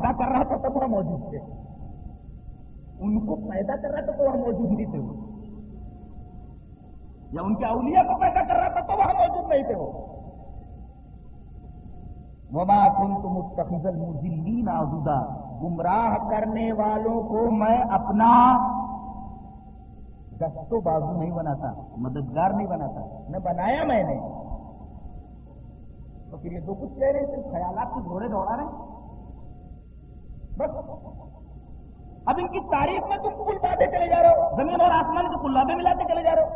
پیدا کر رہا تھا تو وہاں موجود تھے ان کو پیدا کر رہا تھا تو وہاں موجود نہیں تھے وہ یا ان کے اولیاء کو پیدا کر رہا تھا تو وہاں موجود نہیں تھے وہ وما کن تم مستقل مجلین آزودہ گمراہ کرنے والوں کو میں اپنا دست و بازو نہیں بناتا مددگار نہیں بناتا نہ بنایا میں نے تو پھر یہ دو کچھ کہہ رہے صرف خیالات کے گھوڑے دوڑا رہے بس. اب ان کی تعریف میں تم کل باتیں چلے جا رہے ہو. زمین اور آسمان کو کلابے ملاتے چلے جا رہے ہو.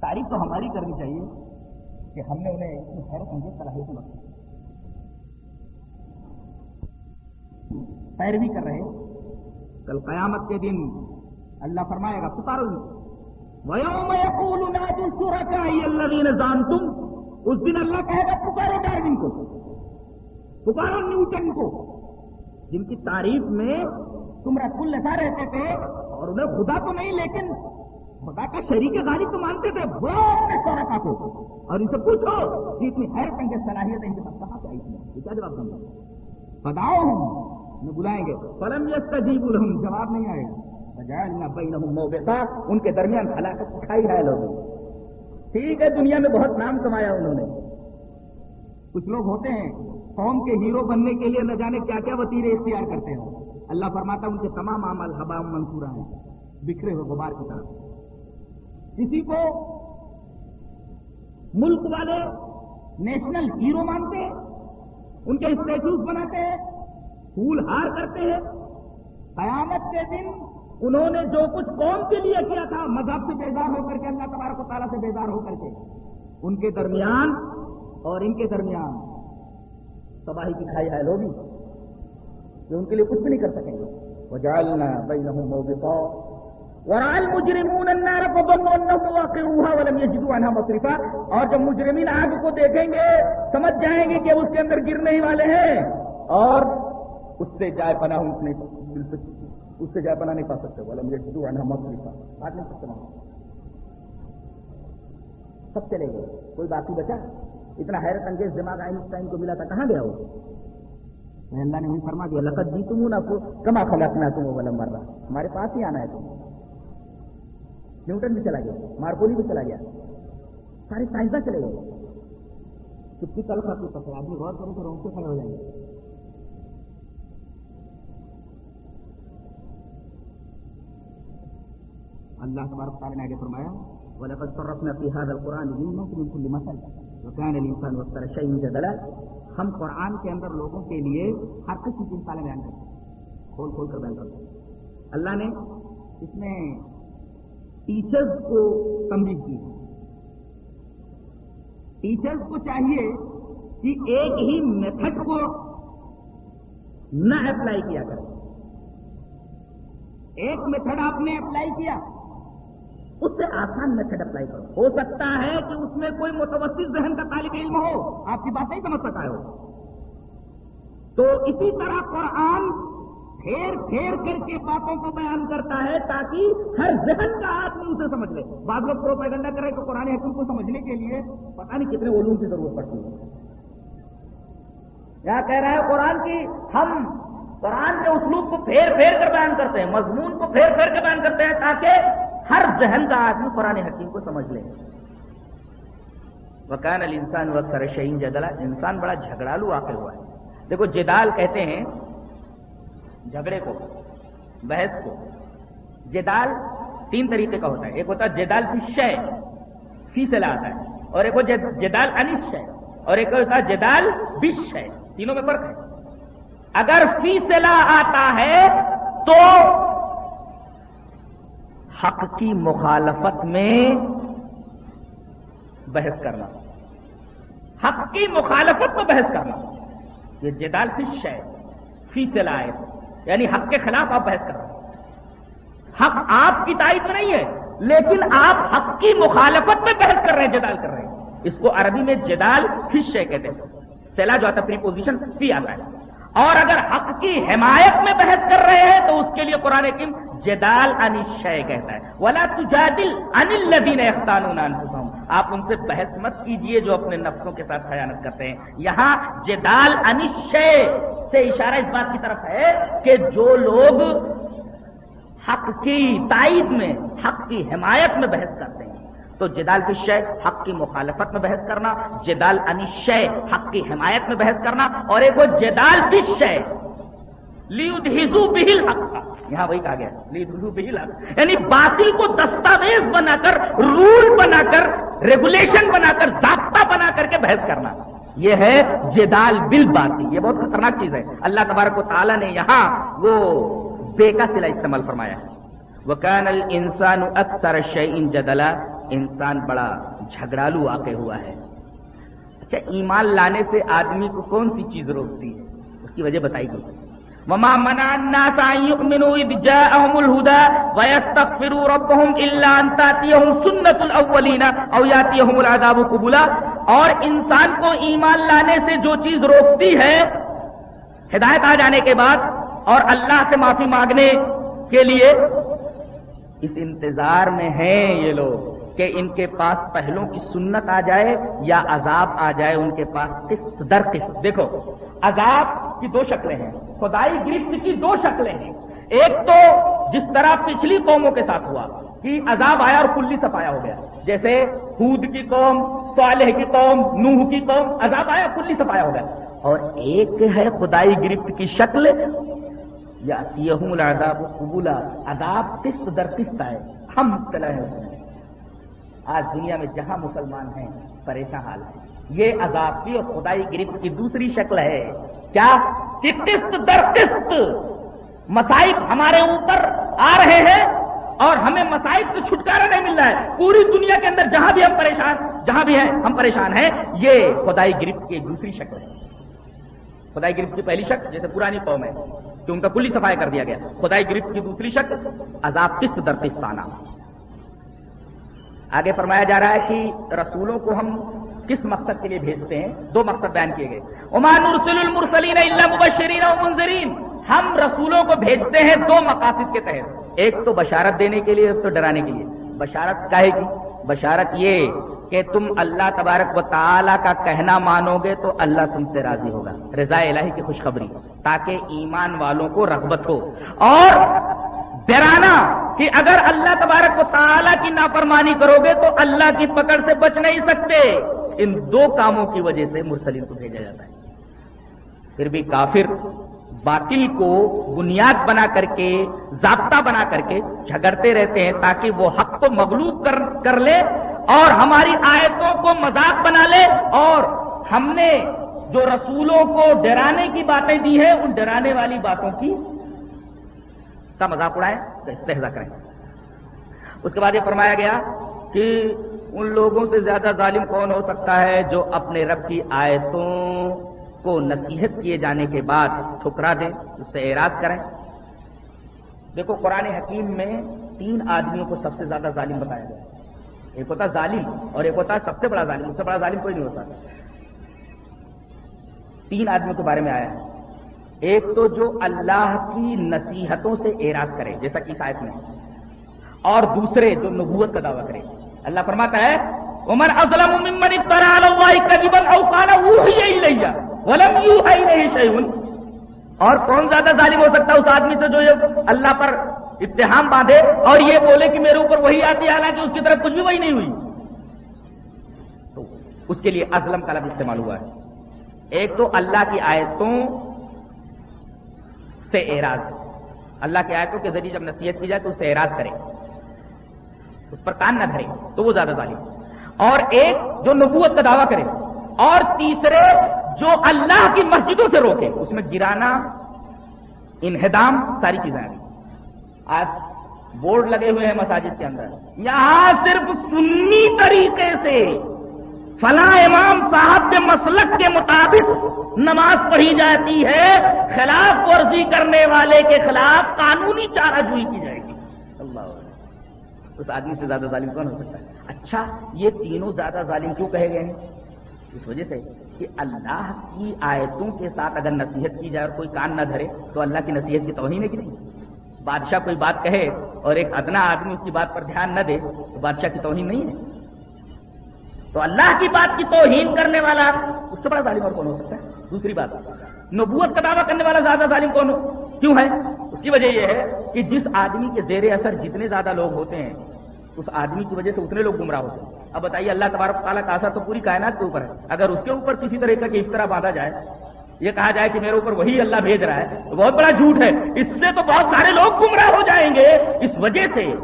تعریف تو ہماری کرنی چاہیے کہ ہم نے انہیں اتنی خیر سمجھے صلاحیت بخشی پیروی کر رہے کل قیامت کے دن اللہ فرمائے گا پکارو وَيَوْمَ يَقُولُ نَادُوا شُرَكَائِيَ الَّذِينَ زَعَمْتُمْ اس دن اللہ کہے گا، پکارو ڈاروین کو. پکارو نیوٹن کو. جن کی تعریف میں تم رسول لسا رہتے تھے اور انہیں خدا تو نہیں، لیکن خدا کا شریک غالب تو مانتے تھے۔ وہ اپنے شرکا کو اور ان سے پوچھو کہ اتنی خیر پنگ صلاحیت ہے ان کے پاس کہاں سے آئی تھی؟ یہ کیا جواب دوں گا؟ بتاؤ ہم بلائیں گے۔ فلم یس تجیب الحم جواب نہیں آئے۔ گا ان کے درمیان ہلاکت کھائی ہے لوگوں۔ ٹھیک ہے، دنیا میں بہت نام کمایا انہوں نے۔ کچھ لوگ ہوتے ہیں قوم کے ہیرو بننے کے لیے نہ جانے کیا کیا وسیلے اختیار کرتے ہیں اللہ فرماتا ان کے تمام عمل حبا منصورہ ہیں۔ بکھرے ہوئے غبار کی طرح۔ کسی کو ملک والے نیشنل ہیرو مانتے ہیں۔ ان کے اسٹیچوز بناتے ہیں۔ پھول ہار کرتے ہیں۔ قیامت کے دن انہوں نے جو کچھ قوم کے لیے کیا تھا، مذہب سے بیدار ہو کر کے اللہ تبارک و تعالیٰ سے بیدار ہو کر کے۔ ان کے درمیان اور ان کے درمیان تباہی کی کھائی ہے لوگ جو ان کے لیے کچھ بھی نہیں کر سکیں گے۔ وہ جالنا بھائی نہ ورال مجرمون النار فظنوا انهم واقعوها ولم يجدوا عنها مصرفا۔ اور جب مجرمین آگ کو دیکھیں گے، سمجھ جائیں گے کہ اس کے اندر گرنے ہی والے ہیں۔ اور اس سے جائے پناہ اس نہیں اس سے جائے پناہ نہیں پا سکتے۔ ولم يجدوا عنها مصرفا۔ بات نہیں سکتے سب چلے گئے۔ کوئی باقی بچا؟ اتنا حیرت انگیز دماغ آئنسٹائن کو ملا تھا، کہاں گیا وہ؟ اللہ نے فرما دیا، لقد جی تم نہ کما خلقنا تم ولم مر رہا ہمارے پاس ہی آنا ہے تم۔ نیوٹن بھی چلا گیا، مارکولی بھی چلا گیا۔ سارے سائنسداں چلے گئے۔ کتنی کل خاصی پتہ آدمی غور کرو تو روک سے کھڑے ہو جائیں گے۔ اللہ تبارک تعالیٰ نے آگے فرمایا، وَلَقَدْ صَرَّفْنَا فِي هَذَا الْقُرْآنِ لِلنَّاسِ مِنْ كُلِّ مَثَلٍ۔ وَكَانَ الْإِنسَانُ أَكْثَرَ شَيْءٍ جَدَلًا. ہم قرآن کے اندر لوگوں کے لیے ہر قسم کی مثالیں بیان کرتے ہیں۔ کھول کھول کر بیان کرتے ہیں۔ اللہ نے اس میں ٹیچرز کو تمبی کی۔ ٹیچرز کو چاہیے کہ ایک ہی میتھڈ کو نہ اپلائی کیا کرے۔ ایک میتھڈ آپ نے اپلائی کیا۔ اس سے آسان میتھڈ اپلائی کرو۔ ہو سکتا ہے کہ اس میں کوئی متوسط ذہن کا طالب علم ہو۔ آپ کی بات نہیں سمجھ سکتا ہو تو اسی طرح قرآن پھیر پھیر کر کے باتوں کو بیان کرتا ہے تاکہ ہر ذہن کا آدمی اسے سمجھ لے۔ بعض لوگ پروپیگنڈا کرے تو قرآن حکم کو سمجھنے کے لیے پتہ نہیں کتنے علوم کی ضرورت پڑتی ہے۔ کیا کہہ رہا ہے قرآن کی ہم قرآن کے اسلوب کو پھیر پھیر کر بیان کرتے ہیں، مضمون کو پھیر پھیر کر بیان کرتے ہیں تاکہ ہر ذہن کا آدمی قرآن حکیم کو سمجھ لے۔ وکان علی انسان وقت شہین جدلا، انسان بڑا جھگڑالو واقع ہوا ہے۔ دیکھو، جدال کہتے ہیں جھگڑے کو، بحث کو۔ جدال تین طریقے کا ہوتا ہے۔ ایک ہوتا ہے جدال فی شے، فی سے آتا ہے۔ اور ایک ہوتا جدال انش ہے اور ایک ہوتا ہے جدال بش ہے تینوں میں فرق ہے۔ اگر فی آتا ہے تو حق کی مخالفت میں بحث کرنا۔ حق کی مخالفت میں بحث کرنا۔ یہ جدال فش ہے فی سے لائے یعنی حق کے خلاف آپ بحث کر رہے حق آپ کی تائید میں نہیں ہے، لیکن آپ حق کی مخالفت میں بحث کر رہے ہیں، جدال کر رہے ہیں۔ اس کو عربی میں جدال فش ہے کہتے ہیں۔ سیلا جو آتا ہے پریپوزیشن فی آتا ہے۔ اور اگر حق کی حمایت میں بحث کر رہے ہیں تو اس کے لیے قرآن حکیم جدال ان شے کہتا ہے۔ ولا تجادل ان الذين يختانون آپ ان سے بحث مت کیجیے جو اپنے نفسوں کے ساتھ خیانت کرتے ہیں۔ یہاں جدال انشے سے اشارہ اس بات کی طرف ہے کہ جو لوگ حق کی تائید میں، حق کی حمایت میں بحث کرتے ہیں۔ تو جدال کی شے حق کی مخالفت میں بحث کرنا، جدال انشے حق کی حمایت میں بحث کرنا، اور ایک وہ جدال کی شے۔ لیو بہل حق کا یہاں وہی کہا گیا لیو بہل حق یعنی باطل کو دستاویز بنا کر رول بنا کر ریگولیشن بنا کر ضابطہ بنا کر کے بحث کرنا۔ یہ ہے جدال بل باطل یہ بہت خطرناک چیز ہے۔ اللہ تبارک و تعالیٰ نے یہاں وہ بے کا سلا استعمال فرمایا۔ ہے وہ کینل انسان اکثر شعین جدلا۔ انسان بڑا جھگڑالو واقع ہوا ہے۔ اچھا ایمان لانے سے آدمی کو کون سی چیز روکتی ہے؟ اس کی وجہ بتائی گئی وما منع الناس ان يؤمنوا اذ جاءهم الهدى ويستغفروا ربهم الا ان تاتيهم سنه الاولين او ياتيهم العذاب قبلا۔ اور انسان کو ایمان لانے سے جو چیز روکتی ہے، ہدایت آ جانے کے بعد اور اللہ سے معافی مانگنے کے لیے اس انتظار میں ہیں یہ لوگ۔ کہ ان کے پاس پہلوں کی سنت آ جائے یا عذاب آ جائے ان کے پاس قسط در قسط۔ دیکھو، عذاب کی دو شکلیں ہیں، خدائی گرفت کی دو شکلیں ہیں۔ ایک تو جس طرح پچھلی قوموں کے ساتھ ہوا کہ عذاب آیا اور کلی سفایا ہو گیا۔ جیسے خود کی قوم، صالح کی قوم، نوح کی قوم، عذاب آیا، کلی سفایا ہو گیا۔ اور ایک ہے خدائی گرفت کی شکل یا قبولا۔ عذاب قسط در قسط ہے ہم طلح آج دنیا میں جہاں مسلمان ہیں، پریشان حال ہے۔ یہ عذاب کی اور خدائی گرفت کی دوسری شکل ہے۔ کیا کہ قسط در قسط مسائب ہمارے اوپر آ رہے ہیں اور ہمیں مسائب سے چھٹکارا نہیں مل رہا ہے۔ پوری دنیا کے اندر جہاں بھی ہم پریشان، جہاں بھی ہیں، ہم پریشان ہیں۔ یہ خدائی گرفت کی دوسری شکل ہے۔ خدائی گرفت کی پہلی شکل، جیسے پرانی قوم ہے کہ ان کا کلی صفائی کر دیا گیا۔ خدائی گرفت کی دوسری شکل، عذاب قسط در قسط آنا۔ آگے فرمایا جا رہا ہے کہ رسولوں کو ہم کس مقصد کے لیے بھیجتے ہیں؟ دو مقصد بیان کیے گئے۔ عمان رسول المرسلین اللہ مبشرین و منظرین ہم رسولوں کو بھیجتے ہیں دو مقاصد کے تحت۔ ایک تو بشارت دینے کے لیے، ایک تو ڈرانے کے لیے۔ بشارت کہے گی؟ بشارت یہ کہ تم اللہ تبارک و تعالی کا کہنا مانو گے تو اللہ تم سے راضی ہوگا۔ رضا الہی کی خوشخبری، تاکہ ایمان والوں کو رغبت ہو۔ اور ڈرانا کہ اگر اللہ تبارک و تعالیٰ کی نافرمانی کرو گے تو اللہ کی پکڑ سے بچ نہیں سکتے۔ ان دو کاموں کی وجہ سے مرسلین کو بھیجا جاتا ہے۔ پھر بھی کافر باطل کو بنیاد بنا کر کے، ضابطہ بنا کر کے جھگڑتے رہتے ہیں تاکہ وہ حق کو مغلوب کر کر لے اور ہماری آیتوں کو مذاق بنا لے اور ہم نے جو رسولوں کو ڈرانے کی باتیں دی ہیں، ان ڈرانے والی باتوں کی کا مذاق اڑائے، تو استحضا کریں۔ اس کے بعد یہ فرمایا گیا کہ ان لوگوں سے زیادہ ظالم کون ہو سکتا ہے جو اپنے رب کی آیتوں کو نصیحت کیے جانے کے بعد ٹھکرا دیں، اس سے اعراض کریں۔ دیکھو، قرآن حکیم میں تین آدمیوں کو سب سے زیادہ ظالم بتایا گیا۔ ایک ہوتا ظالم اور ایک ہوتا سب سے بڑا ظالم۔ اس سے بڑا ظالم کوئی نہیں ہوتا۔ تین آدمیوں کے بارے میں آیا ہے۔ ایک تو جو اللہ کی نصیحتوں سے اعراض کرے، جیسا کہ شاید میں۔ اور دوسرے جو نبوت کا دعویٰ کرے۔ اللہ فرماتا ہے عمر اور کون زیادہ ظالم ہو سکتا ہے اس آدمی سے جو یہ اللہ پر اتحام باندھے اور یہ بولے کہ میرے اوپر وہی آتی ہے، حالانکہ اس کی طرف کچھ بھی وہی نہیں ہوئی۔ تو اس کے لیے ازلم کا لفظ استعمال ہوا ہے۔ ایک تو اللہ کی آیتوں سے اعراض۔ اللہ کے آیتوں کے ذریعے جب نصیحت کی جائے تو اس سے اعراض کرے۔ اس پر کان نہ دھرے تو وہ زیادہ ظالم۔ اور ایک جو نبوت کا دعویٰ کرے۔ اور تیسرے جو اللہ کی مسجدوں سے روکے۔ اس میں گرانا، انہدام، ساری چیزیں آ گئی آج بورڈ لگے ہوئے ہیں مساجد کے اندر۔ یہاں صرف سنی طریقے سے فلاں امام صاحب کے مسلک کے مطابق نماز پڑھی جاتی ہے، خلاف ورزی کرنے والے کے خلاف قانونی چارہ جوئی کی جائے گی۔ اللہ اس آدمی سے زیادہ ظالم کون ہو سکتا ہے؟ اچھا یہ تینوں زیادہ ظالم کیوں کہے گئے ہیں؟ اس وجہ سے کہ اللہ کی آیتوں کے ساتھ اگر نصیحت کی جائے اور کوئی کان نہ دھرے، تو اللہ کی نصیحت کی توہین ہے کہ نہیں؟ بادشاہ کوئی بات کہے اور ایک ادنا آدمی اس کی بات پر دھیان نہ دے، تو بادشاہ کی توہین نہیں ہے۔ تو اللہ کی بات کی توہین کرنے والا، اس سے بڑا ظالم اور کون ہو سکتا ہے؟ دوسری بات، نبوت کا دعویٰ کرنے والا زیادہ ظالم کون ہو؟ کیوں ہے؟ اس کی وجہ یہ ہے کہ جس آدمی کے زیر اثر جتنے زیادہ لوگ ہوتے ہیں، اس آدمی کی وجہ سے اتنے لوگ گمراہ ہوتے ہیں۔ اب بتائیے، اللہ تبارک تعالیٰ کا اثر تو پوری کائنات کے اوپر ہے۔ اگر اس کے اوپر کسی طرح کا کہ اس طرح باندھا جائے، یہ کہا جائے کہ میرے اوپر وہی اللہ بھیج رہا ہے، تو بہت بڑا جھوٹ ہے۔ اس سے تو بہت سارے لوگ گمراہ ہو جائیں گے۔ اس وجہ سے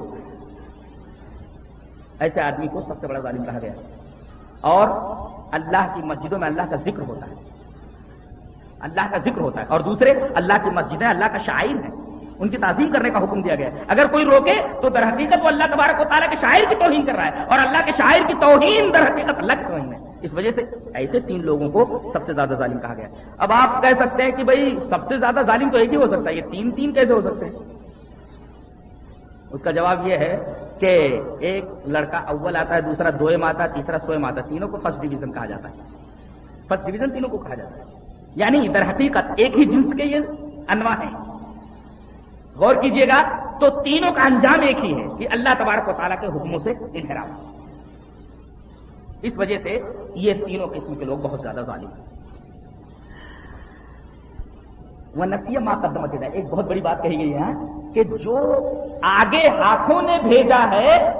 ایسے آدمی کو سب سے بڑا ظالم کہا گیا۔ اور اللہ کی مسجدوں میں اللہ کا ذکر ہوتا ہے۔ اللہ کا ذکر ہوتا ہے۔ اور دوسرے، اللہ کی مسجدیں، اللہ کا شاعر ہے ان کی تعظیم کرنے کا حکم دیا گیا ہے۔ اگر کوئی روکے تو در حقیقت وہ اللہ تبارک و تعالیٰ کے شاعر کی توہین کر رہا ہے۔ اور اللہ کے شاعر کی توہین در حقیقت اللہ کی توہین ہے۔ اس وجہ سے ایسے تین لوگوں کو سب سے زیادہ ظالم کہا گیا اب آپ کہہ سکتے ہیں کہ بھائی سب سے زیادہ ظالم تو ایک ہی ہو سکتا ہے، یہ تین تین کیسے ہو سکتے ہیں؟ اس کا جواب یہ ہے کہ ایک لڑکا اول آتا ہے، دوسرا دوئم آتا ہے، تیسرا سوئم آتا ہے، تینوں کو فرسٹ ڈویژن کہا جاتا ہے۔ فرسٹ ڈویژن تینوں کو کہا جاتا ہے۔ یعنی در حقیقت ایک ہی جنس کے یہ انواع ہیں۔ غور کیجیے گا، تو تینوں کا انجام ایک ہی ہے کہ اللہ تبارک و تعالیٰ کے حکموں سے انحرام اس وجہ سے یہ تینوں قسم کے لوگ بہت زیادہ ظالم ہیں۔ وہ نسیہ ماں قدمت ہے۔ ایک بہت بڑی بات کہی گئی ہے ہاں، کہ جو آگے ہاتھوں نے بھیجا ہے،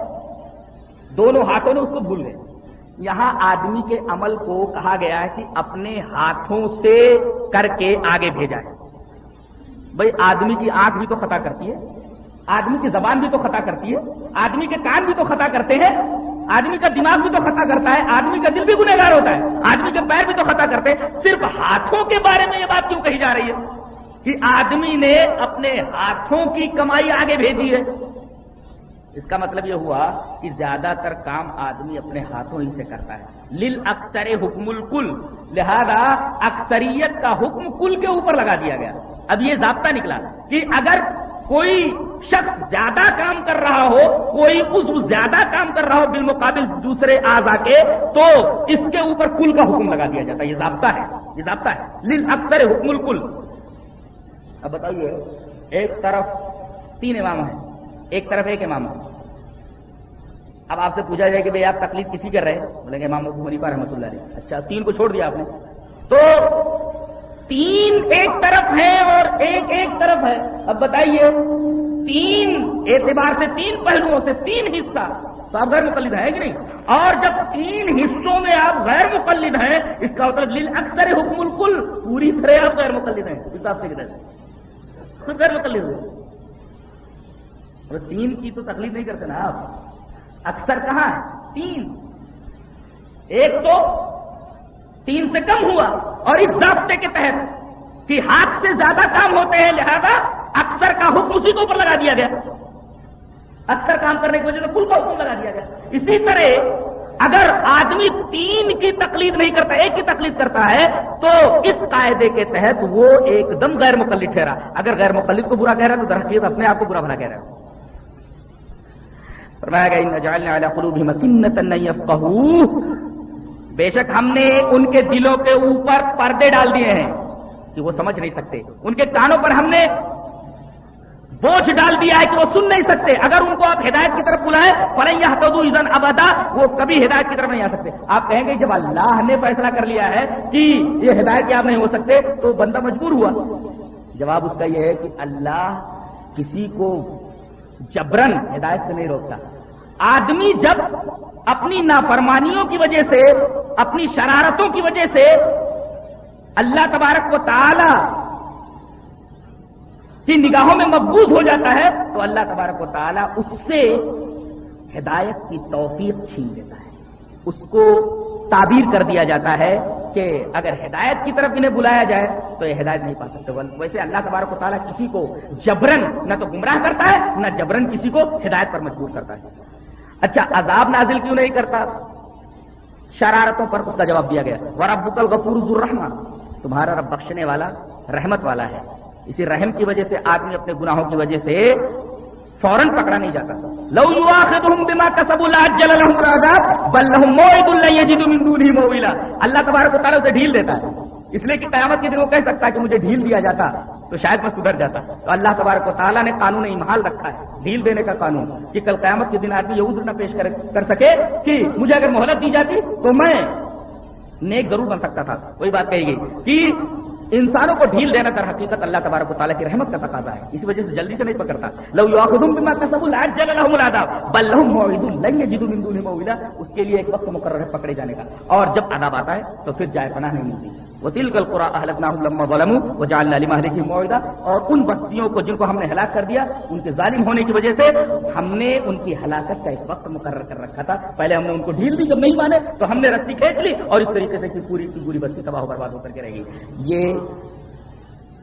دونوں ہاتھوں نے اس کو بھول گئے۔ یہاں آدمی کے عمل کو کہا گیا ہے کہ اپنے ہاتھوں سے کر کے آگے بھیجا ہے۔ بھائی، آدمی کی آنکھ بھی تو خطا کرتی ہے، آدمی کی زبان بھی تو خطا کرتی ہے، آدمی کے کان بھی تو خطا کرتے ہیں آدمی کا دماغ بھی تو خطا کرتا ہے، آدمی کا دل بھی گنہگار ہوتا ہے۔ آدمی کے پیر بھی تو خطا کرتے ہیں۔ صرف ہاتھوں کے بارے میں یہ بات کیوں کہی جا رہی ہے؟ کہ آدمی نے اپنے ہاتھوں کی کمائی آگے بھیجی ہے۔ اس کا مطلب یہ ہوا کہ زیادہ تر کام آدمی اپنے ہاتھوں ہی سے کرتا ہے۔ لل اکثر حکم الکل لہذا اکثریت کا حکم کل کے اوپر لگا دیا گیا۔ اب یہ ضابطہ نکلا کہ اگر کوئی شخص زیادہ کام کر رہا ہو، کوئی اس زیادہ کام کر رہا ہو بالمقابل دوسرے آزا کے، تو اس کے اوپر کل کا حکم لگا دیا جاتا ہے۔ یہ ضابطہ ہے، یہ ضابطہ ہے۔ لل اکثر حکم الکل۔ اب بتائیے، ایک طرف تین امام ہیں، ایک طرف ایک امام اب آپ سے پوچھا جائے کہ بھائی آپ تکلیف کسی کر رہے ہیں؟ بولیں گے امام ابو حنیفہ رحمۃ اللہ علیہ۔ اچھا تین کو چھوڑ دیا آپ نے۔ تو تین ایک طرف ہے اور ایک ایک طرف ہے اب بتائیے، تین اعتبار سے تین پہلوؤں سے تین حصہ تو آپ غیر مقلد ہے کہ نہیں؟ اور جب تین حصوں میں آپ غیر مقلد ہیں، اس کا مطلب اکثر حکم الکل، پوری طرح آپ غیر مقلد ہیں۔ اس حساب سے غیر مقلد ہوئے تین کی تو تکلیف نہیں کرتے نا آپ۔ اکثر کہاں ہے تین۔ ایک تو تین سے کم ہوا اور اس ضابطے کے تحت کہ ہاتھ سے زیادہ کام ہوتے ہیں، لہذا اکثر کا حکم اسی کے اوپر لگا دیا گیا۔ اکثر کام کرنے کی وجہ سے کل کا حکم لگا دیا گیا۔ اسی طرح اگر آدمی تین کی تکلیف نہیں کرتا، ایک کی تکلیف کرتا ہے، تو اس قاعدے کے تحت وہ ایک دم غیر مقلد ٹھہرا۔ اگر غیر مقلد کو برا کہہ رہا ہے، تو درخت اپنے آپ کو برا بنا کہہ رہا ہے۔ فرمایا گیا، ان بے شک ہم نے ان کے دلوں کے اوپر پردے ڈال دیے ہیں کہ وہ سمجھ نہیں سکتے۔ ان کے کانوں پر ہم نے بوجھ ڈال دیا ہے کہ وہ سن نہیں سکتے۔ اگر ان کو آپ ہدایت کی طرف بلائیں فریا تو ابدا وہ کبھی ہدایت کی طرف نہیں آ سکتے۔ آپ کہیں گے، جب اللہ نے فیصلہ کر لیا ہے کہ یہ ہدایت یاب نہیں ہو سکتے، تو بندہ مجبور ہوا۔ جواب اس کا یہ ہے کہ اللہ کسی کو جبرن ہدایت سے نہیں روکتا۔ آدمی جب اپنی نافرمانیوں کی وجہ سے، اپنی شرارتوں کی وجہ سے اللہ تبارک و تعالی کی نگاہوں میں مقبوض ہو جاتا ہے، تو اللہ تبارک و تعالی اس سے ہدایت کی توفیق چھین لیتا ہے۔ اس کو تعبیر کر دیا جاتا ہے کہ اگر ہدایت کی طرف انہیں بلایا جائے، تو یہ ہدایت نہیں پا سکتے۔ ویسے اللہ تبارک و تعالیٰ کسی کو جبرن نہ تو گمراہ کرتا ہے، نہ جبرن کسی کو ہدایت پر مجبور کرتا ہے۔ اچھا عذاب نازل کیوں نہیں کرتا؟ شرارتوں پر اس کا جواب دیا گیا۔ وہ رب الغفور الرحمان تمہارا رب بخشنے والا رحمت والا ہے۔ اسی رحم کی وجہ سے آدمی اپنے گناہوں کی وجہ سے فوراً پکڑا نہیں جاتا۔ لو اللہ تبارک و تعالیٰ اسے ڈھیل دیتا ہے۔ اس لیے کہ قیامت کے دن وہ کہہ سکتا ہے کہ مجھے ڈھیل دیا جاتا۔ تو شاید میں سدھر جاتا تو اللہ تبارک و تعالیٰ نے قانون امحال رکھا ہے، ڈھیل دینے کا قانون کہ کل قیامت کے دن آدمی یہ عذر نہ پیش کر سکے کہ مجھے اگر مہلت دی جاتی تو میں نیک ضرور بن سکتا تھا۔ وہی بات کہی گئی کہ انسانوں کو ڈھیل دینا در حقیقت اللہ تبارک و تعالیٰ کی رحمت کا تقاضا ہے۔ اس وجہ سے جلدی سے نہیں پکڑتا۔ لو اس کے لیے ایک وقت مقرر ہے پکڑے جانے کا۔ اور جب عذاب آتا ہے تو پھر جائے پناہ نہیں ملتی۔ وہ دل کل قرآن وہ جان علی محلے کی معاہدہ اور ان بستیوں کو جن کو ہم نے ہلاک کر دیا، ان کے ظالم ہونے کی وجہ سے ہم نے ان کی ہلاکت کا ایک وقت مقرر کر رکھا تھا۔ پہلے ہم نے ان کو ڈھیل دی جب نہیں مانے تو ہم نے رسی کھینچ لی اور اس طریقے سے پوری کی پوری بستی تباہ برباد ہو کر کے رہے گی یہ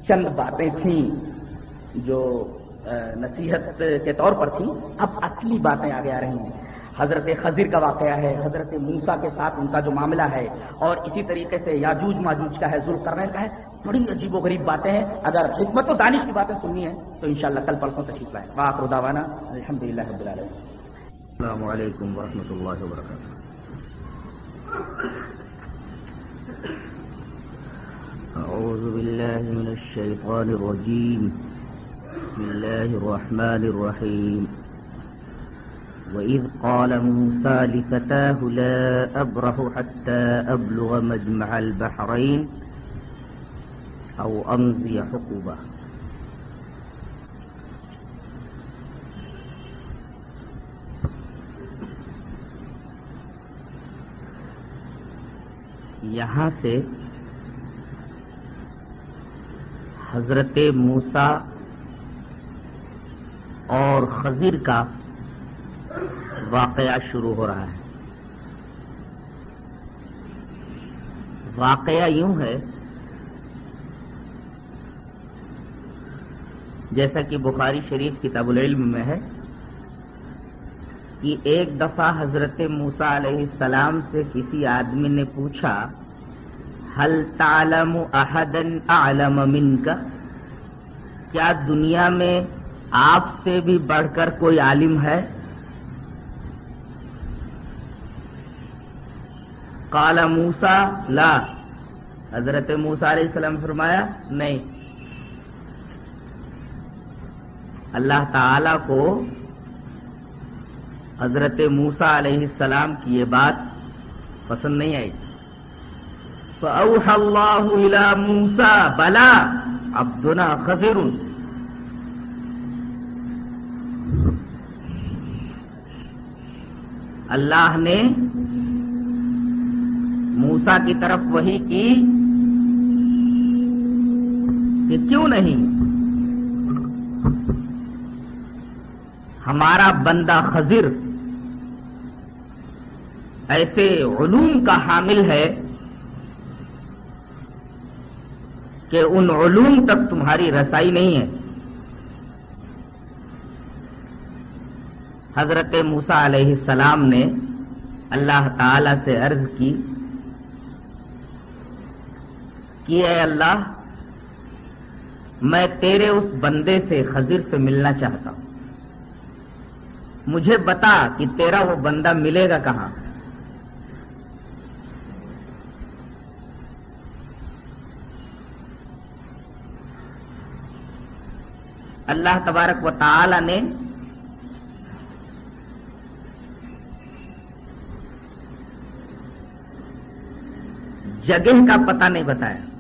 چند باتیں تھیں جو نصیحت کے طور پر تھیں۔ اب اصلی باتیں آگے آ رہی ہیں۔ حضرت خضر کا واقعہ ہے، حضرت موسا کے ساتھ ان کا جو معاملہ ہے۔ اور اسی طریقے سے یاجوج ماجوج کا ہے ظلم کرنے کا ہے۔ بڑی عجیب و غریب باتیں ہیں۔ اگر حکمت و دانش کی باتیں سننی ہے تو انشاءاللہ کل پرسوں تشریف لائے واقع رداوانہ الحمد للہ رب العالمین۔ السلام علیکم ورحمۃ اللہ وبرکاتہ۔ أعوذ بالله من الشيطان الرجيم بسم الله الرحمن الرحيم وإذ قال موسى لفتاه لا أبره حتى أبلغ مجمع البحرين أو أمضي حقبة. یہاں سے حضرت موسیٰ اور خضر کا واقعہ شروع ہو رہا ہے۔ واقعہ یوں ہے، جیسا کہ بخاری شریف کتاب العلم میں ہے، کہ ایک دفعہ حضرت موسا علیہ السلام سے کسی آدمی نے پوچھا حل تعلم احدن اعلم من کا کیا دنیا میں آپ سے بھی بڑھ کر کوئی عالم ہے؟ کالا موسا لا۔ حضرت موسا علیہ السلام فرمایا، نہیں۔ اللہ تعالی کو حضرت موسا علیہ السلام کی یہ بات پسند نہیں آئی۔ اللہ موسا بلا عبدنا خزر اللہ نے موسا کی طرف وہی کی کہ کیوں نہیں؟ ہمارا بندہ خضر ایسے علوم کا حامل ہے کہ ان علوم تک تمہاری رسائی نہیں ہے۔ حضرت موسا علیہ السلام نے اللہ تعالی سے عرض کی کہ اے اللہ? میں تیرے اس بندے سے خضر سے ملنا چاہتا ہوں۔ مجھے بتا کہ تیرا وہ بندہ ملے گا کہاں؟ اللہ تبارک و تعالی نے جگہ کا پتہ نہیں بتایا۔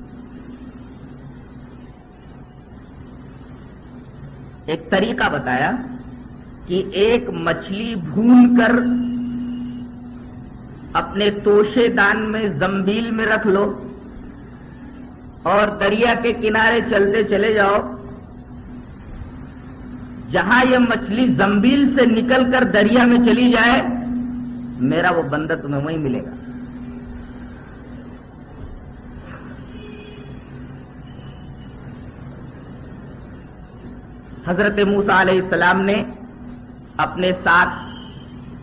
ایک طریقہ بتایا کہ ایک مچھلی بھون کر اپنے توشے دان میں زمبیل میں رکھ لو اور دریا کے کنارے چلتے چلے جاؤ جہاں یہ مچھلی زمبیل سے نکل کر دریا میں چلی جائے، میرا وہ بندہ تمہیں وہیں ملے گا۔ حضرت موسا علیہ السلام نے اپنے ساتھ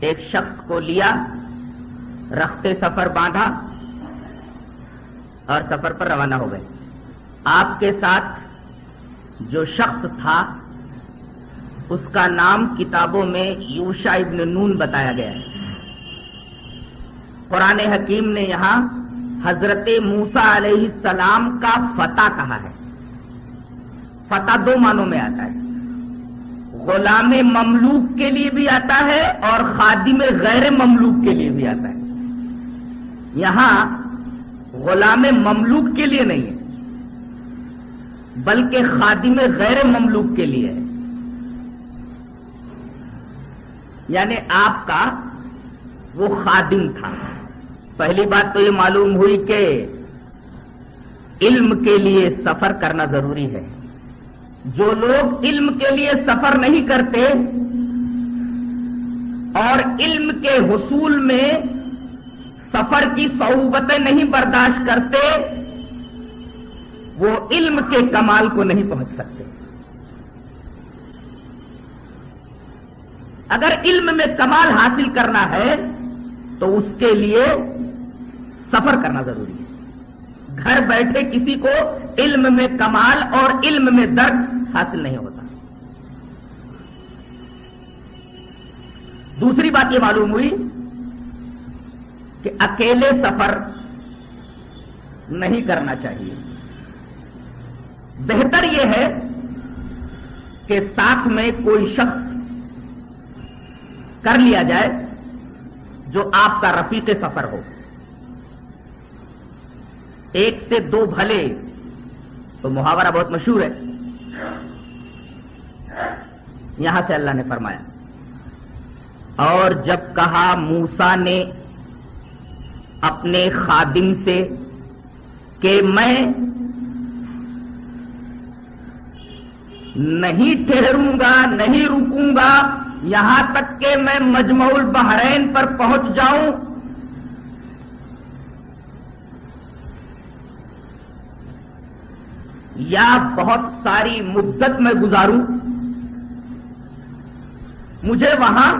ایک شخص کو لیا، رختے سفر باندھا اور سفر پر روانہ ہو گئے۔ آپ کے ساتھ جو شخص تھا، اس کا نام کتابوں میں یوشا ابن نون بتایا گیا ہے۔ قرآن حکیم نے یہاں حضرت موسا علیہ السلام کا فتح کہا ہے۔ فتح دو معنوں میں آتا ہے۔ غلام مملوک کے لیے بھی آتا ہے اور خادم غیر مملوک کے لیے بھی آتا ہے۔ یہاں غلام مملوک کے لیے نہیں ہے، بلکہ خادم غیر مملوک کے لیے ہے۔ یعنی آپ کا وہ خادم تھا۔ پہلی بات تو یہ معلوم ہوئی کہ علم کے لیے سفر کرنا ضروری ہے۔ جو لوگ علم کے لیے سفر نہیں کرتے اور علم کے حصول میں سفر کی صعوبتیں نہیں برداشت کرتے، وہ علم کے کمال کو نہیں پہنچ سکتے۔ اگر علم میں کمال حاصل کرنا ہے، تو اس کے لیے سفر کرنا ضروری ہے۔ گھر بیٹھے کسی کو علم میں کمال اور علم میں درد حاصل نہیں ہوتا۔ دوسری بات یہ معلوم ہوئی کہ اکیلے سفر نہیں کرنا چاہیے۔ بہتر یہ ہے کہ ساتھ میں کوئی شخص کر لیا جائے جو آپ کا رفیق سفر ہو۔ ایک سے دو بھلے تو محاورہ بہت مشہور ہے۔ یہاں سے اللہ نے فرمایا۔ اور جب کہا موسا نے اپنے خادم سے کہ میں نہیں ٹھہروں گا، نہیں رکوں گا، یہاں تک کہ میں مجمع البحرین پر پہنچ جاؤں یا بہت ساری مدت میں گزاروں، مجھے وہاں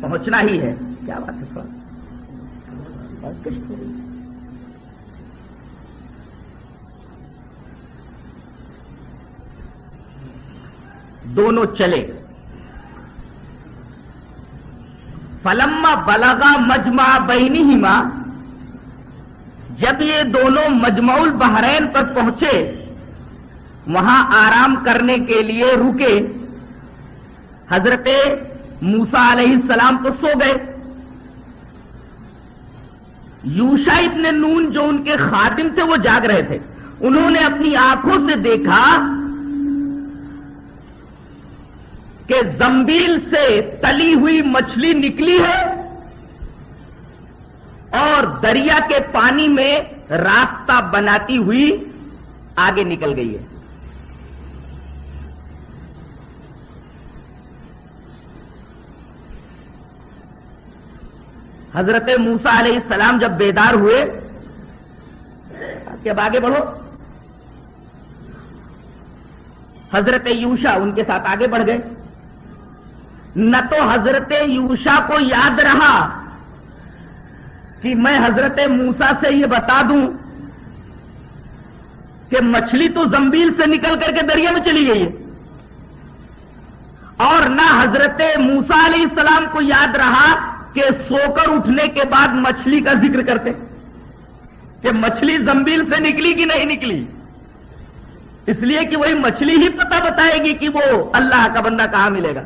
پہنچنا ہی ہے۔ کیا بات ہے سر؟ دونوں چلے۔ فلما بلغا مجمع بینی ہی ماں جب یہ دونوں مجمع البحرین پر پہنچے وہاں آرام کرنے کے لیے رکے۔ حضرت موسا علیہ السلام تو سو گئے۔ یوشا ابن نون جو ان کے خاتم تھے وہ جاگ رہے تھے۔ انہوں نے اپنی آنکھوں سے دیکھا کہ زمبیل سے تلی ہوئی مچھلی نکلی ہے اور دریا کے پانی میں راستہ بناتی ہوئی آگے نکل گئی ہے۔ حضرت موسا علیہ السلام جب بیدار ہوئے کہ اب آگے بڑھو۔ حضرت یوشا ان کے ساتھ آگے بڑھ گئے۔ نہ تو حضرت یوشا کو یاد رہا کہ میں حضرت موسا سے یہ بتا دوں کہ مچھلی تو زمبیل سے نکل کر کے دریا میں چلی گئی ہے۔ اور نہ حضرت موسا علیہ السلام کو یاد رہا کہ سو کر اٹھنے کے بعد مچھلی کا ذکر کرتے کہ مچھلی زمبیل سے نکلی کہ نہیں نکلی؟ اس لیے کہ وہی مچھلی ہی پتہ بتائے گی کہ وہ اللہ کا بندہ کہاں ملے گا۔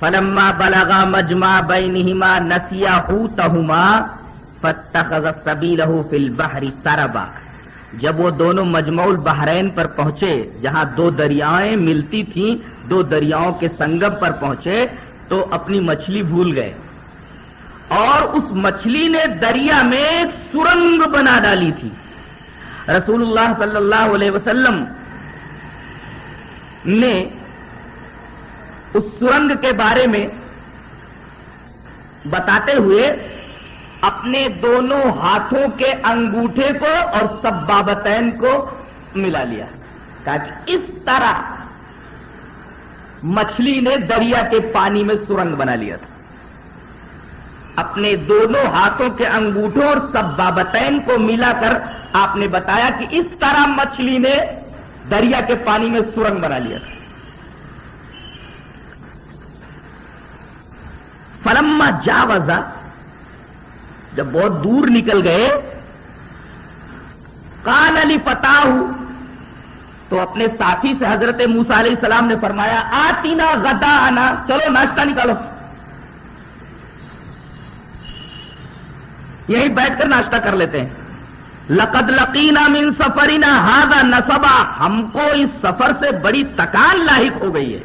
فلما بلغا مجمع بینہما نسیا ہو تہما فتح سبھی لہو فل بہری سربا۔ جب وہ دونوں مجموع البحرین پر پہنچے، جہاں دو دریائیں ملتی تھیں، دو دریاؤں کے سنگم پر پہنچے، تو اپنی مچھلی بھول گئے۔ اور اس مچھلی نے دریا میں سرنگ بنا ڈالی تھی۔ رسول اللہ صلی اللہ علیہ وسلم نے اس سرنگ کے بارے میں بتاتے ہوئے اپنے دونوں ہاتھوں کے انگوٹھے کو اور سب بابتین کو ملا لیا۔ کہ اس طرح مچھلی نے دریا کے پانی میں سرنگ بنا لیا تھا۔ اپنے دونوں ہاتھوں کے انگوٹھوں اور سب بابتین کو ملا کر آپ نے بتایا کہ اس طرح مچھلی نے دریا کے پانی میں سرنگ بنا لیا تھا۔ فلما جا وزا جب بہت دور نکل گئے کان علی پتا تو اپنے ساتھی سے حضرت موسا علیہ السلام نے فرمایا آتی نا گدا آنا چلو ناشتہ نکالو۔ یہی بیٹھ کر ناشتہ کر لیتے ہیں۔ لقد لقینا من سفرینا ہادا نصبا، ہم کو اس سفر سے بڑی تکان لاحق ہو گئی ہے۔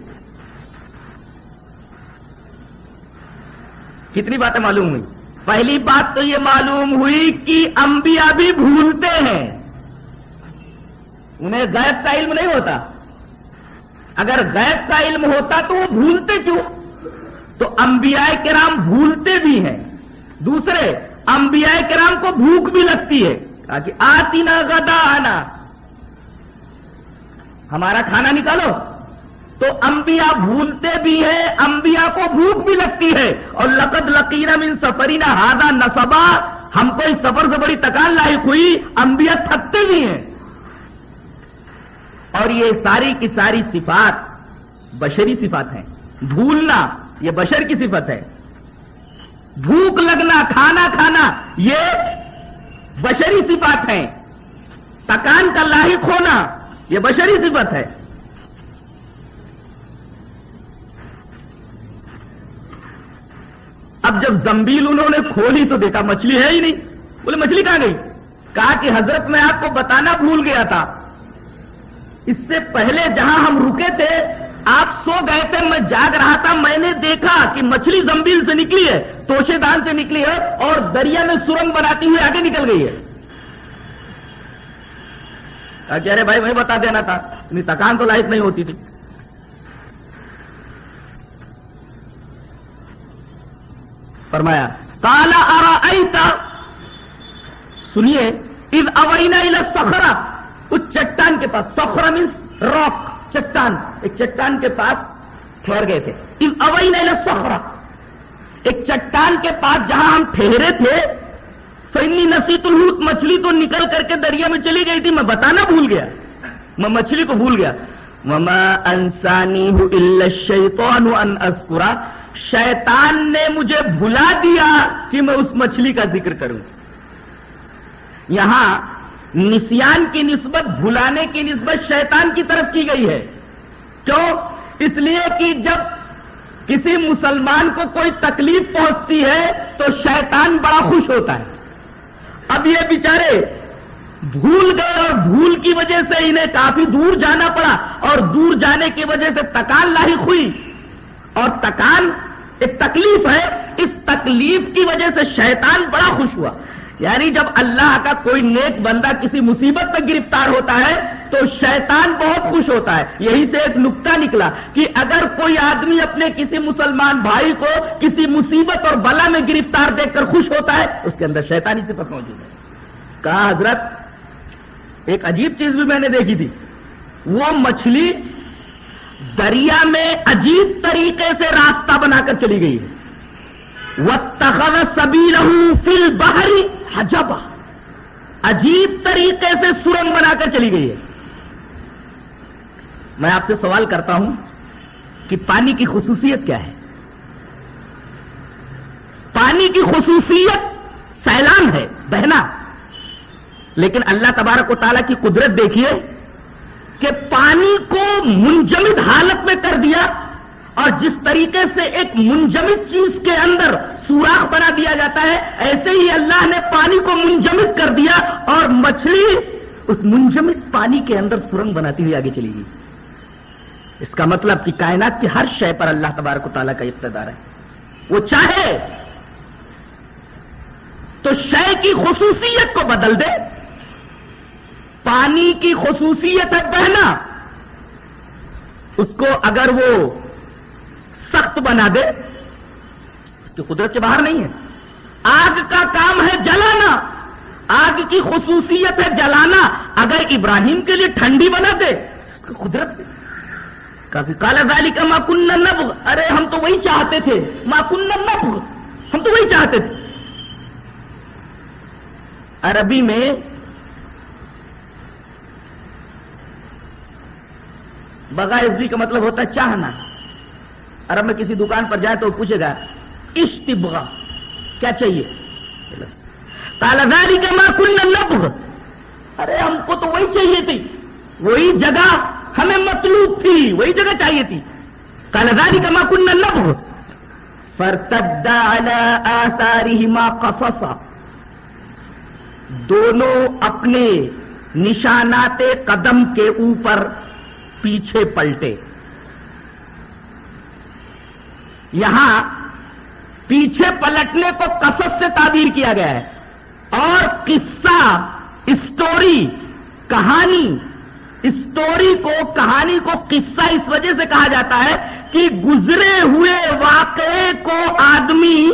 کتنی باتیں معلوم ہوئی؟ پہلی بات تو یہ معلوم ہوئی کہ انبیاء بھی بھولتے ہیں۔ انہیں غیب کا علم نہیں ہوتا۔ اگر غیب کا علم ہوتا تو وہ بھولتے کیوں؟ تو انبیاء کرام بھولتے بھی ہیں۔ دوسرے، انبیاء کرام کو بھوک بھی لگتی ہے۔ کہ آتی نہ گدا آنا ہمارا کھانا نکالو۔ تو انبیاء بھولتے بھی ہیں، انبیاء کو بھوک بھی لگتی ہے۔ اور لقد لقینا من سفرینا ہادا نصبا۔ ہم کو اس سفر سے بڑی تکان لائق ہوئی، انبیاء تھکتے بھی ہیں۔ اور یہ ساری کی ساری صفات بشری صفات ہیں۔ بھولنا، یہ بشر کی صفت ہے۔ بھوک لگنا، کھانا کھانا، یہ بشری صفات ہیں۔ تکان کا لاحق ہونا، یہ بشری صفت ہے۔ اب جب زمبیل انہوں نے کھولی تو دیکھا مچھلی ہے ہی نہیں۔ بولے، مچھلی کہاں گئی؟ کہا کہ حضرت میں آپ کو بتانا بھول گیا تھا۔ اس سے پہلے جہاں ہم رکے تھے، آپ سو گئے تھے، میں جاگ رہا تھا، میں نے دیکھا کہ مچھلی زمبیل سے نکلی ہے توشے دان سے نکلی ہے اور دریا میں سرنگ بناتی ہوئی آگے نکل گئی ہے۔ کہہ رہے بھائی میں بتا دینا تھا۔ اتنی تکان تو لائق نہیں ہوتی تھی۔ فرمایا کالا آرا سنیے ان اوینا سخرا اس چٹان کے پاس سخرا مینس راک چٹان، ایک چٹان کے پاس ٹھہر گئے تھے۔ ان اوئی سخرا ایک چٹان کے پاس جہاں ہم ٹھہرے تھے فنی نسی الحوت، مچھلی تو نکل کر کے دریا میں چلی گئی تھی، میں بتانا بھول گیا۔ میں مچھلی کو بھول گیا۔ مما انسانی شیطان ان اسکرا شیطان نے مجھے بھلا دیا کہ میں اس مچھلی کا ذکر کروں۔ یہاں نسیان کی نسبت، بھلانے کی نسبت شیطان کی طرف کی گئی ہے۔ کیوں؟ اس لیے کہ جب کسی مسلمان کو کوئی تکلیف پہنچتی ہے تو شیطان بڑا خوش ہوتا ہے۔ اب یہ بیچارے بھول گئے اور بھول کی وجہ سے انہیں کافی دور جانا پڑا اور دور جانے کی وجہ سے تکان لاحق ہوئی۔ اور تکان ایک تکلیف ہے، اس تکلیف کی وجہ سے شیطان بڑا خوش ہوا۔ یعنی جب اللہ کا کوئی نیک بندہ کسی مصیبت میں گرفتار ہوتا ہے، تو شیطان بہت خوش ہوتا ہے۔ یہی سے ایک نقطہ نکلا کہ اگر کوئی آدمی اپنے کسی مسلمان بھائی کو کسی مصیبت اور بلا میں گرفتار دیکھ کر خوش ہوتا ہے، اس کے اندر شیطانی صفت موجود ہے۔ کہا، حضرت، ایک عجیب چیز بھی میں نے دیکھی تھی۔ وہ مچھلی دریا میں عجیب طریقے سے راستہ بنا کر چلی گئی ہے۔ وہ تخر سبھی رہوں فل بہری حجب عجیب طریقے سے سرنگ بنا کر چلی گئی ہے۔ میں آپ سے سوال کرتا ہوں کہ پانی کی خصوصیت کیا ہے؟ پانی کی خصوصیت سیلان ہے، بہنا۔ لیکن اللہ تبارک و تعالیٰ کی قدرت دیکھیے کہ پانی کو منجمد حالت میں کر دیا اور جس طریقے سے ایک منجمد چیز کے اندر سوراخ بنا دیا جاتا ہے، ایسے ہی اللہ نے پانی کو منجمد کر دیا اور مچھلی اس منجمد پانی کے اندر سرنگ بناتی ہوئی آگے چلی گئی۔ اس کا مطلب کہ کائنات کی ہر شے پر اللہ تبارک و تعالیٰ کا اقتدار ہے۔ وہ چاہے تو شے کی خصوصیت کو بدل دے پانی کی خصوصیت ہے بہنا۔ اس کو اگر وہ سخت بنا دے، اس کی قدرت کے باہر نہیں ہے۔ آگ کا کام ہے جلانا۔ آگ کی خصوصیت ہے جلانا۔ اگر ابراہیم کے لیے ٹھنڈی بنا دے، اس کی قدرت کافی کالا گالی کا ماکن نب ارے، ہم تو وہی چاہتے تھے۔ ماکن نب ہم تو وہی چاہتے تھے۔ عربی میں بغیر کا مطلب ہوتا ہے چاہنا۔ عرب میں کسی دکان پر جائے تو پوچھے گا، اشتبغا، کیا چاہیے؟ کالازاری کے ماں کن نب ارے، ہم کو تو وہی چاہیے تھی۔ وہی جگہ ہمیں مطلوب تھی، وہی جگہ چاہیے تھی۔ کالازاری کا ماں کن نب فرتدا آساری ماں قصصا۔ دونوں اپنے نشانات قدم کے اوپر پیچھے پلٹے۔ یہاں پیچھے پلٹنے کو کسب سے تعبیر کیا گیا ہے۔ اور قصہ اسٹوری کہانی اسٹوری کو، کہانی کو قصہ اس وجہ سے کہا جاتا ہے کہ گزرے ہوئے واقعے کو آدمی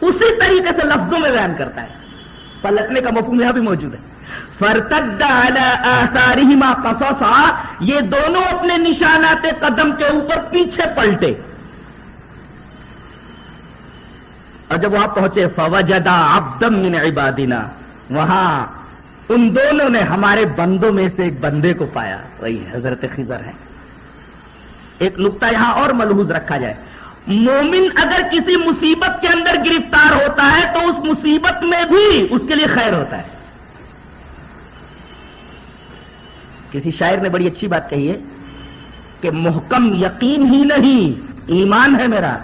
اسی طریقے سے لفظوں میں بیان کرتا ہے۔ پلٹنے کا مفہوم یہاں بھی موجود ہے۔ فرتد ماں قصصا، یہ دونوں اپنے نشانات قدم کے اوپر پیچھے پلٹے۔ اور جب وہاں پہنچے، فوجدا عبدم من عبادنا، وہاں ان دونوں نے ہمارے بندوں میں سے ایک بندے کو پایا۔ وہی حضرت خضر ہے ایک نقطہ یہاں اور ملحوظ رکھا جائے۔ مومن اگر کسی مصیبت کے اندر گرفتار ہوتا ہے تو اس مصیبت میں بھی اس کے لیے خیر ہوتا ہے۔ کسی شاعر نے بڑی اچھی بات کہی ہے کہ محکم یقین ہی نہیں، ایمان ہے میرا۔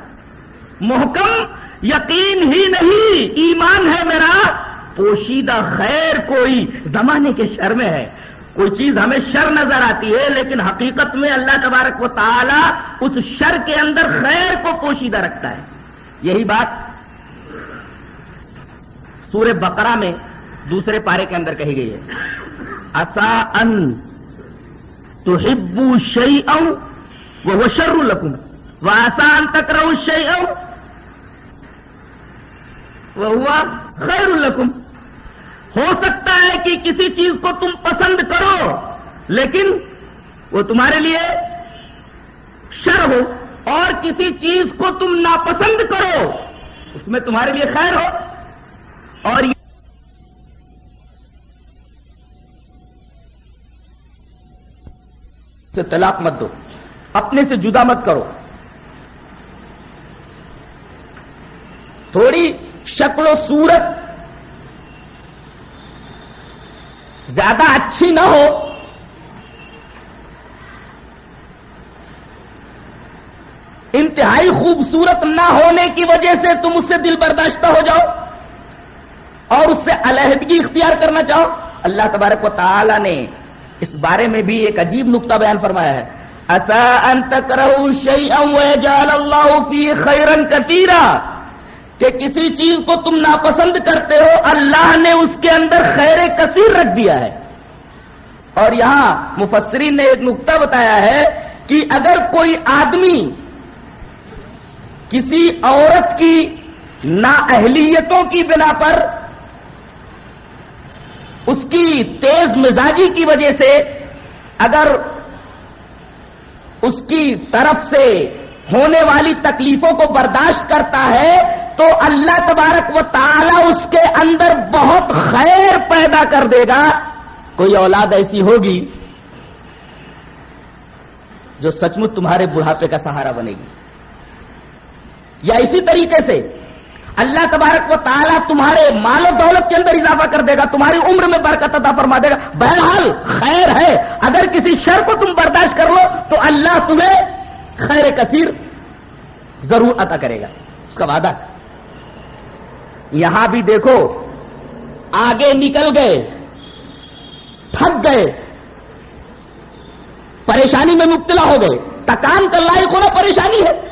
محکم یقین ہی نہیں، ایمان ہے میرا۔ پوشیدہ خیر کوئی زمانے کے شر میں ہے۔ کوئی چیز ہمیں شر نظر آتی ہے، لیکن حقیقت میں اللہ تبارک و تعالی اس شر کے اندر خیر کو پوشیدہ رکھتا ہے۔ یہی بات سورہ بقرہ میں دوسرے پارے کے اندر کہی گئی ہے۔ اصا ان تو ہبو شعی او وہ شر القم وہ آسان تک رہو شعی او وہ ہوا خیر القم ہو سکتا ہے کہ کسی چیز کو تم پسند کرو، لیکن وہ تمہارے لیے شر ہو، اور کسی چیز کو تم ناپسند کرو، اس میں تمہارے لیے خیر ہو، اور سے طلاق مت دو۔ اپنے سے جدا مت کرو۔ تھوڑی شکل و صورت زیادہ اچھی نہ ہو۔ انتہائی خوبصورت نہ ہونے کی وجہ سے تم اس سے دل برداشتہ ہو جاؤ اور اس سے علیحدگی اختیار کرنا چاہو۔ اللہ تبارک و تعالی نے اس بارے میں بھی ایک عجیب نقطہ بیان فرمایا ہے۔ اصا خیرن کتیرا کہ کسی چیز کو تم ناپسند کرتے ہو، اللہ نے اس کے اندر خیر کثیر رکھ دیا ہے۔ اور یہاں مفسرین نے ایک نقطہ بتایا ہے کہ اگر کوئی آدمی کسی عورت کی نااہلیتوں کی بنا پر اس کی تیز مزاجی کی وجہ سے اگر اس کی طرف سے ہونے والی تکلیفوں کو برداشت کرتا ہے تو اللہ تبارک و تعالی اس کے اندر بہت خیر پیدا کر دے گا۔ کوئی اولاد ایسی ہوگی جو سچ مچ تمہارے بڑھاپے کا سہارا بنے گی۔ یا اسی طریقے سے اللہ تبارک و تعالیٰ تمہارے مال و دولت کے اندر اضافہ کر دے گا، تمہاری عمر میں برکت عطا فرما دے گا۔ بہرحال خیر ہے، اگر کسی شر کو تم برداشت کر لو تو اللہ تمہیں خیر کثیر ضرور عطا کرے گا۔ اس کا وعدہ یہاں بھی دیکھو، آگے نکل گئے، تھک گئے، پریشانی میں مبتلا ہو گئے۔ تکان کا لائق ہونا پریشانی ہے۔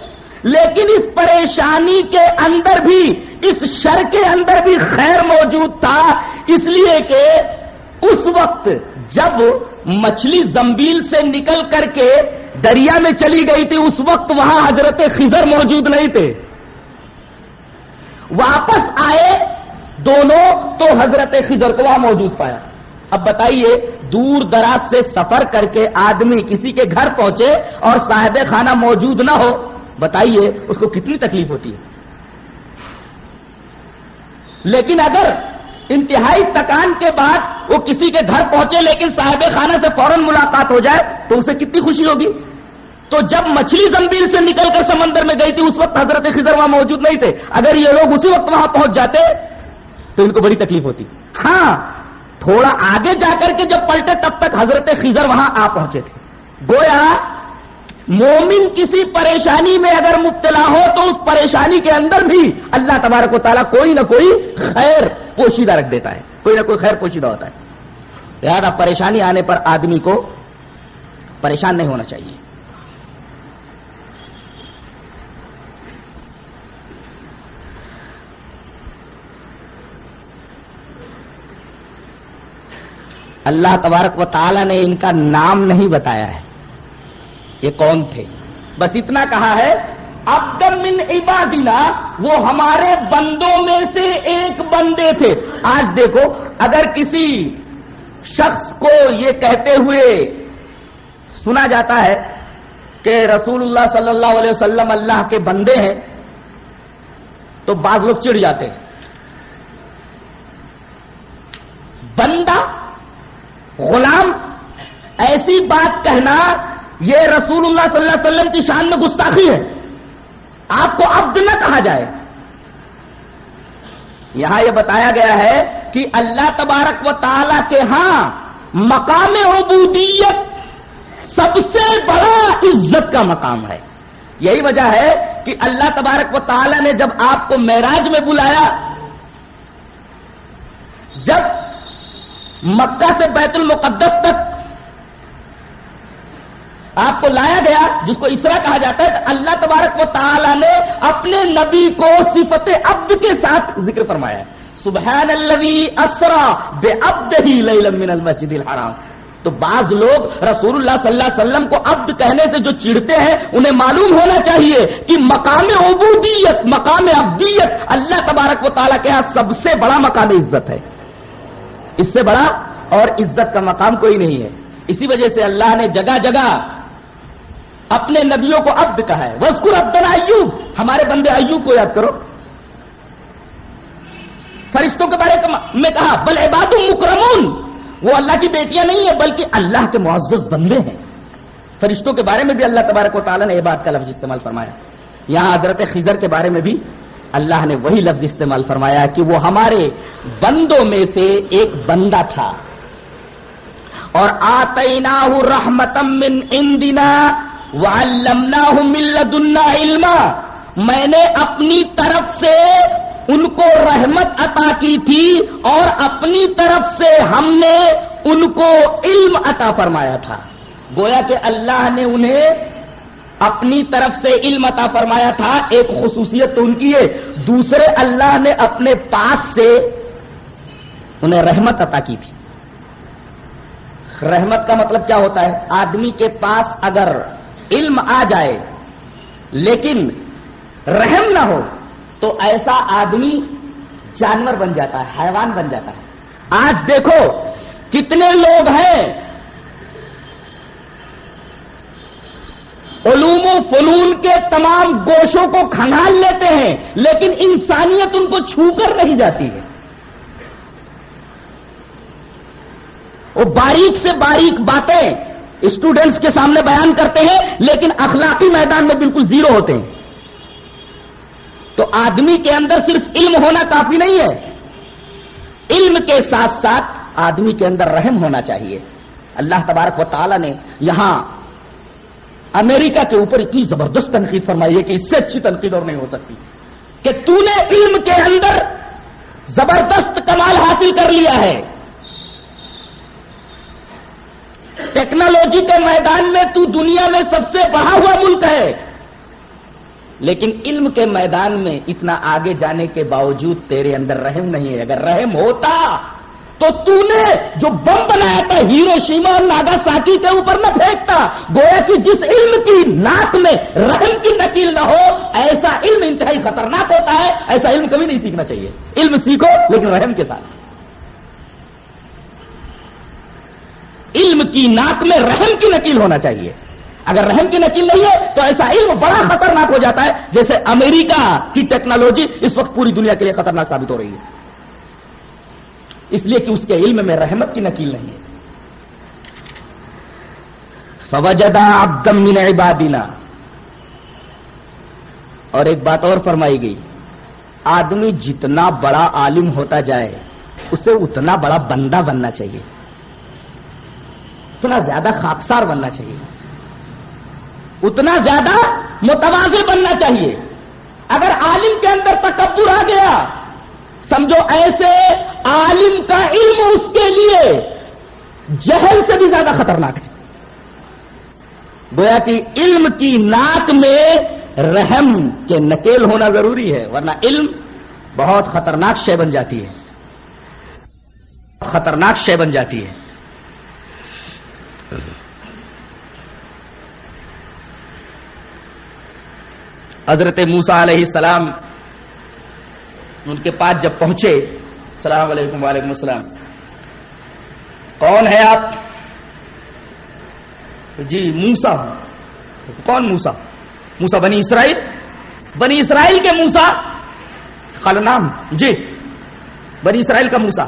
لیکن اس پریشانی کے اندر بھی، اس شر کے اندر بھی خیر موجود تھا۔ اس لیے کہ اس وقت جب مچھلی زمبیل سے نکل کر کے دریا میں چلی گئی تھی، اس وقت وہاں حضرت خضر موجود نہیں تھے۔ واپس آئے دونوں تو حضرت خضر کو وہاں موجود پایا۔ اب بتائیے، دور دراز سے سفر کر کے آدمی کسی کے گھر پہنچے اور صاحب خانہ موجود نہ ہو۔ بتائیے اس کو کتنی تکلیف ہوتی ہے۔ لیکن اگر انتہائی تکان کے بعد وہ کسی کے گھر پہنچے لیکن صاحب خانہ سے فوراً ملاقات ہو جائے تو اسے کتنی خوشی ہوگی۔ تو جب مچھلی زمبیل سے نکل کر سمندر میں گئی تھی، اس وقت حضرت خضر وہاں موجود نہیں تھے۔ اگر یہ لوگ اسی وقت وہاں پہنچ جاتے تو ان کو بڑی تکلیف ہوتی۔ ہاں تھوڑا آگے جا کر کے جب پلٹے تب تک حضرت خزر وہاں آ پہنچے تھے۔ گویا مومن کسی پریشانی میں اگر مبتلا ہو تو اس پریشانی کے اندر بھی اللہ تبارک و تعالیٰ کوئی نہ کوئی خیر پوشیدہ رکھ دیتا ہے۔ کوئی نہ کوئی خیر پوشیدہ ہوتا ہے۔ زیادہ پریشانی آنے پر آدمی کو پریشان نہیں ہونا چاہیے۔ اللہ تبارک و تعالی نے ان کا نام نہیں بتایا ہے۔ یہ کون تھے۔ بس اتنا کہا ہے ابدم من عبادنا، وہ ہمارے بندوں میں سے ایک بندے تھے۔ آج دیکھو، اگر کسی شخص کو یہ کہتے ہوئے سنا جاتا ہے کہ رسول اللہ صلی اللہ علیہ وسلم اللہ کے بندے ہیں، تو بعض لوگ چڑ جاتے ہیں۔ بندہ، غلام، ایسی بات کہنا یہ رسول اللہ صلی اللہ علیہ وسلم کی شان میں گستاخی ہے۔ آپ کو عبد نہ کہا جائے۔ یہاں یہ بتایا گیا ہے کہ اللہ تبارک و تعالی کے ہاں مقام عبودیت سب سے بڑا عزت کا مقام ہے۔ یہی وجہ ہے کہ اللہ تبارک و تعالی نے جب آپ کو معراج میں بلایا، جب مکہ سے بیت المقدس تک آپ کو لایا گیا، جس کو اسرا کہا جاتا ہے، تو اللہ تبارک و تعالی نے اپنے نبی کو صفت عبد کے ساتھ ذکر فرمایا ہے۔ سبحان اللہ اسرا بے عبد ہی من المسجد الحرام۔ تو بعض لوگ رسول اللہ صلی اللہ علیہ وسلم کو عبد کہنے سے جو چڑھتے ہیں، انہیں معلوم ہونا چاہیے کہ مقام عبودیت، مقام عبدیت اللہ تبارک و تعالیٰ کے ہاں سب سے بڑا مقام عزت ہے۔ اس سے بڑا اور عزت کا مقام کوئی نہیں ہے۔ اسی وجہ سے اللہ نے جگہ جگہ اپنے نبیوں کو عبد کہا ہے۔ وسکر عبد ایوب۔ ہمارے بندے ایوب کو یاد کرو۔ فرشتوں کے بارے میں کہا، بل عباد مکرمون۔ وہ اللہ کی بیٹیاں نہیں ہیں، بلکہ اللہ کے معزز بندے ہیں۔ فرشتوں کے بارے میں بھی اللہ تبارک و تعالیٰ نے عباد کا لفظ استعمال فرمایا۔ یہاں حضرت خزر کے بارے میں بھی اللہ نے وہی لفظ استعمال فرمایا کہ وہ ہمارے بندوں میں سے ایک بندہ تھا۔ اور آتینا رحمتم من اندنا لدنا علما۔ میں نے اپنی طرف سے ان کو رحمت عطا کی تھی اور اپنی طرف سے ہم نے ان کو علم عطا فرمایا تھا۔ گویا کہ اللہ نے انہیں اپنی طرف سے علم عطا فرمایا تھا، ایک خصوصیت تو ان کی ہے۔ دوسرے اللہ نے اپنے پاس سے انہیں رحمت عطا کی تھی۔ رحمت کا مطلب کیا ہوتا ہے؟ آدمی کے پاس اگر علم آ جائے، لیکن رحم نہ ہو، تو ایسا آدمی جانور بن جاتا ہے، حیوان بن جاتا ہے۔ آج دیکھو کتنے لوگ ہیں۔ علوم و فنون کے تمام گوشوں کو کھنگال لیتے ہیں، لیکن انسانیت ان کو چھو کر نہیں جاتی ہے۔ وہ باریک سے باریک باتیں اسٹوڈینٹس کے سامنے بیان کرتے ہیں، لیکن اخلاقی میدان میں بالکل زیرو ہوتے ہیں۔ تو آدمی کے اندر صرف علم ہونا کافی نہیں ہے۔ علم کے ساتھ ساتھ آدمی کے اندر رحم ہونا چاہیے۔ اللہ تبارک و تعالی نے یہاں امریکہ کے اوپر اتنی زبردست تنقید فرمائی ہے کہ اس سے اچھی تنقید اور نہیں ہو سکتی۔ کہ تو نے علم کے اندر زبردست کمال حاصل کر لیا ہے۔ ٹیکنالوجی کے میدان میں تو دنیا میں سب سے بڑھا ہوا ملک ہے۔ لیکن علم کے میدان میں اتنا آگے جانے کے باوجود تیرے اندر رحم نہیں ہے۔ اگر رحم ہوتا تو تو نے جو بم بنایا تھا ہیرو شیما اور ناگا ساکی کے اوپر نہ پھینکتا۔ گویا کہ جس علم کی ناک میں رحم کی نکیل نہ ہو، ایسا علم انتہائی خطرناک ہوتا ہے، ایسا علم کبھی نہیں سیکھنا چاہیے۔ علم سیکھو لیکن رحم کے ساتھ۔ علم کی ناک میں رحم کی نکیل ہونا چاہیے۔ اگر رحم کی نکیل نہیں ہے تو ایسا علم بڑا خطرناک ہو جاتا ہے جیسے امریکہ کی ٹیکنالوجی اس وقت پوری دنیا کے لیے خطرناک ثابت ہو رہی ہے۔ اس لیے کہ اس کے علم میں رحمت کی نکیل نہیں ہے۔ فوجدہ عبدم من عبادنا۔ اور ایک بات اور فرمائی گئی، آدمی جتنا بڑا عالم ہوتا جائے، اسے اتنا بڑا بندہ بننا چاہیے۔ اتنا زیادہ خاکسار بننا چاہیے۔ اتنا زیادہ متوازی بننا چاہیے۔ اگر عالم کے اندر تکبر آ گیا، سمجھو ایسے عالم کا علم اس کے لیے جہل سے بھی زیادہ خطرناک ہے۔ گویا کہ علم کی ناک میں رحم کے نکیل ہونا ضروری ہے، ورنہ علم بہت خطرناک شے بن جاتی ہے۔ خطرناک شے بن جاتی ہے۔ حضرت موسا علیہ السلام ان کے پاس جب پہنچے، السلام علیکم وعلیکم السلام۔ کون ہے آپ؟ جی موسا ہوں۔ کون موسا موسا بنی اسرائیل؟ بنی اسرائیل کے موسا خال نام۔ جی بنی اسرائیل کا موسا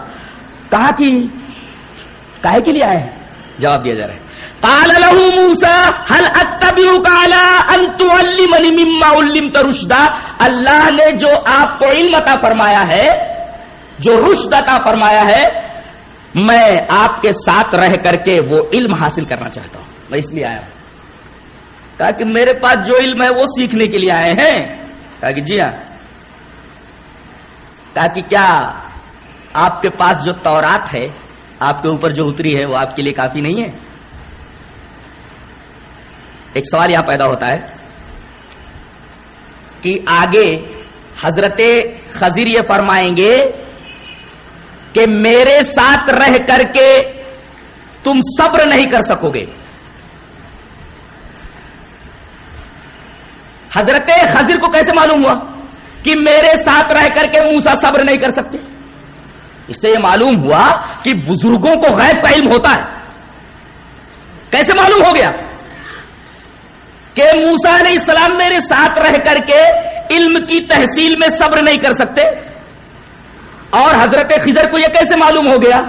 کہا کہ، کہے کے لیے آئے ہیں؟ جواب دیا جا رہا ہے۔ قال له موسى، هل اتبعك على ان تعلمني مما علمت رشدا؟ اللہ نے جو آپ کو علم عطا فرمایا ہے، جو رشد عطا فرمایا ہے، میں آپ کے ساتھ رہ کر کے وہ علم حاصل کرنا چاہتا ہوں۔ میں اس لیے آیا ہوں۔ کہا کہ میرے پاس جو علم ہے وہ سیکھنے کے لیے آئے ہیں۔ کہا کہ جی ہاں۔ کہا کہ کیا آپ کے پاس جو تورات ہے، آپ کے اوپر جو اتری ہے، وہ آپ کے لیے کافی نہیں ہے؟ ایک سوال یہاں پیدا ہوتا ہے کہ آگے حضرت خزیر یہ فرمائیں گے کہ میرے ساتھ رہ کر کے تم صبر نہیں کر سکو گے۔ حضرت خزیر کو کیسے معلوم ہوا کہ میرے ساتھ رہ کر کے موسا صبر نہیں کر سکتے؟ اس سے یہ معلوم ہوا کہ بزرگوں کو غیب کا علم ہوتا ہے۔ کیسے معلوم ہو گیا؟ کہ موسا علیہ السلام میرے ساتھ رہ کر کے علم کی تحصیل میں صبر نہیں کر سکتے اور حضرت خضر کو یہ کیسے معلوم ہو گیا